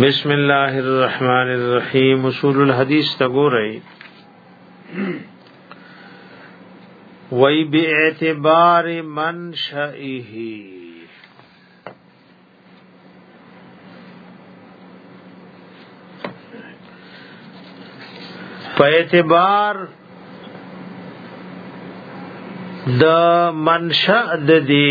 بسم الله الرحمن الرحیم اصول الحدیث تا ګورئ وی بی اعتبار منشئه په اعتبار د منشأ د دی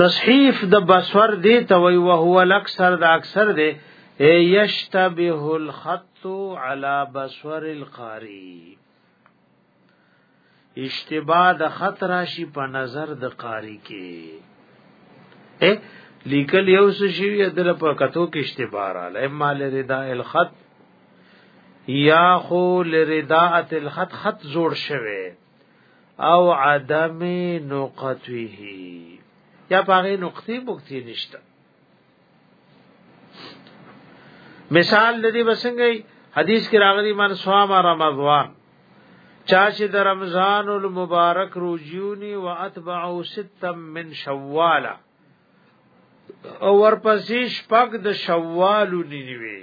تصحیف د بصور دی ته وی او هو الاکثر د اکثر دی یشتبه الخط علی بصور القاری اشتباه د خط راشي په نظر د قاری کې لیکل یو څه شی دل په کتو کې اشتباه را لای مال ردا الخط یا خو لرداءت الخط خط جوړ شوه او عدم نقطه یا پاغه نقطه بوکتی نشته مثال د دې بسنګي حدیث کې راغلی من صام رمضان چا چې د رمضان المبارک روزيوني او اتبعو ستا من شوال او ورپسې شپږ د شوال نیوي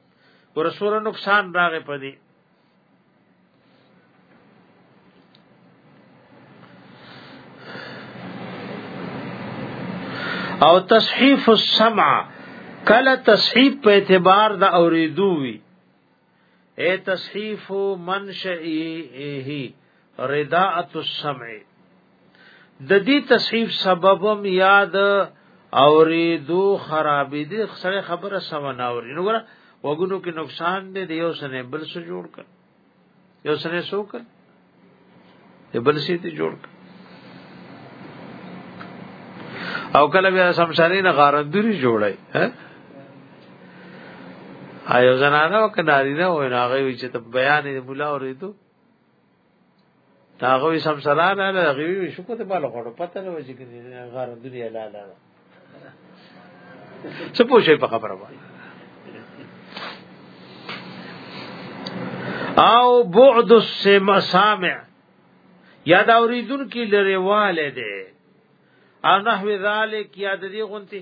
ورسوره نقصان راغې پدی او تصحیف السمع کله تصحیف په اعتبار د اوریدو وی اے تصحیف منشئه رداءت السمع د دې تصحیف سببم یاد اوریدو خراب دي سره خبره سم نه اوري نو ګره وګونو کې نقصان دې دی یو سره بل سره جوړ کړ یو سره سو کړ بل سره ته جوړ کړ او کله بیا سمشاری نه غارندوري جوړای ها آیو زنانه وکناری نه وای نه غوي چې ته بیان دې مولا اوریدو تاغه سم سره نه نه غوي شو کوته بالا خړو پته نه وځي کې غار دنیا لا لا څه پوښي په خبره باندې او بعد السمع یا دا اوریدون کی لري والے دے او نحو ذالک یا د دې غونتی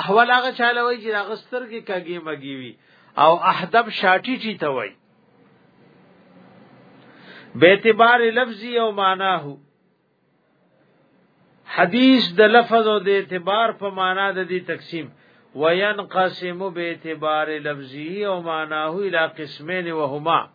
احوال هغه چاله وای چې هغه سترګې کږي مګي وي او احدب شاټی ټی ته وای به اعتبار لفظي او معنا هو حدیث د لفظ او د اعتبار په معنا د دې تقسیم وینقسم به اعتبار لفظي او معناه الى قسمين وهما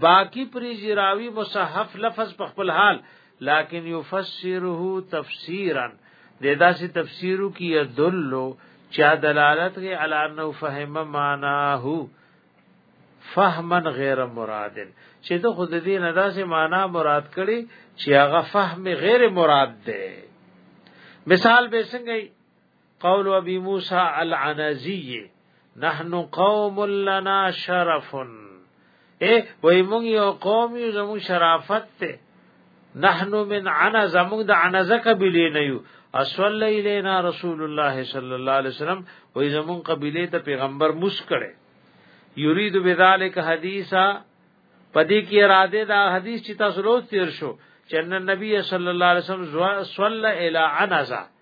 باقی پریزی راوی مصحف لفظ په خپل حال لكن يفسره تفسيرا د داسې تفسیرو کې يدل چا دلالت کوي علی انه فهم معناه فهما غیر مراد چې د خود دې نه داسې معنا مراد کړي چې هغه فهم غیر مراد ده مثال به څنګه قول ابي موسى العنزي نحن قوم لنا شرف اے وای مونږ یو قوم یو زموږ شرافت ته نحن من عنا زموږ د عنزه قبیله نه یو اصل الینا رسول الله صلی الله علیه وسلم وای زموږ قبیله ته پیغمبر مس کړي یرید بذالک حدیثا پدې کې اراده دا حدیث چې تاسو لوستل شو چې نبی صلی الله علیه وسلم صلی الی عنزه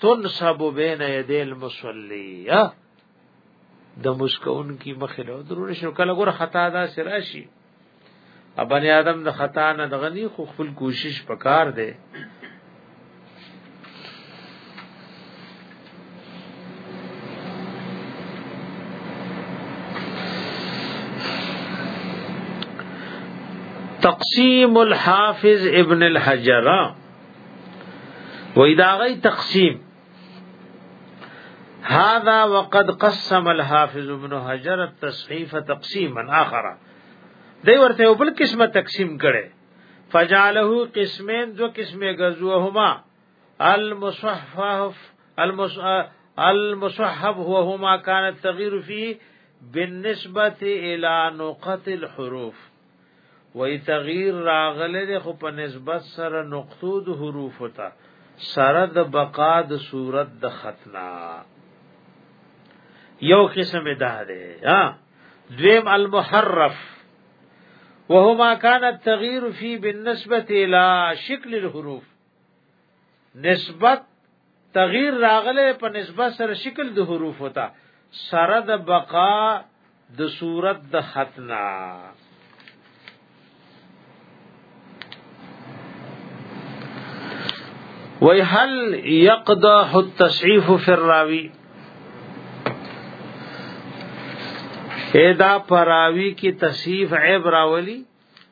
تنصب بین یدی المصلی د مسکون کی مخه له درو شو کله ګور خطا دا سراشی ابنی آدم د خطا نه د غنی خو خپل کوشش پکار دی تقسیم الحافظ ابن الحجرہ و اداغی تقسیم هذا وقد قسم الحافظ ابن حجر التصحیف تقسیما آخرا دی ورته بل قسمه تقسیم کړي فجعله قسمين دو قسمه غزوهما المصحف المصحف وهما كانت تغير فيه بالنسبه الى نقط الحروف وای تغییر راغله د خو په نسبت سره نقطو د حروف ته سره د بقا د صورت د ختنا یو قسم ده ده ها دویم المحرف وهو ما كان التغيير فيه بالنسبه الى شكل الحروف نسبت تغییر راغله په نسبت سره شکل د حروف وتا سره د بقا د صورت د ختنا وی هل یقضا التصحیف فی الراوی ادا پراوی کی تصحیف عیب راولی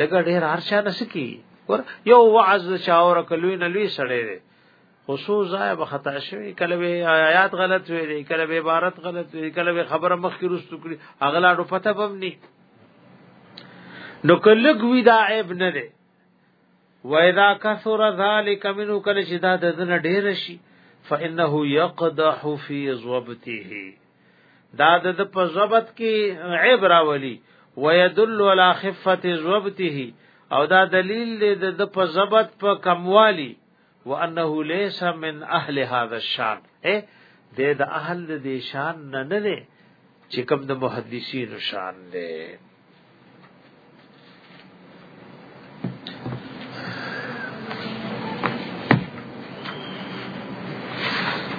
لګا ډیر هرچا نه سکی ور یو وعظ چاور کلوی نه لوی سړی دی خصوص ځای به خطا شوی کله به آیات غلط وی دی کله به عبارت غلط وی کله به خبره مخ کې رستو کړی اغلا ډو پته بم ني نو کلګ وی دا عیب نه دی وَإِذَا كَثُرَ ذَلِكَ مِنْهُ کله چې دا د دنه ډیر شي فَإِنَّهُ يَقْدَحُ فِي ضَبْطِهِ دا د په ضبط کې عیب راولي ويدل على خفه ضبطه او دا دلیل دی د په ضبط په کموالی وانه ليس من اهل هذا الشان اے د د اهل د شان نه نه چې کوم د محدثینو شان دی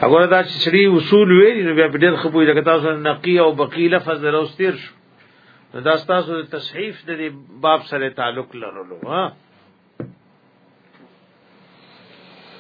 هغه دا چې شری اصول ویل نو بیا په ډېر خپوی لکه تاسو نقی او بقی لفظ دروستیر شو نو دا تاسو د تصحیف د باب سره تعلق لرلو ها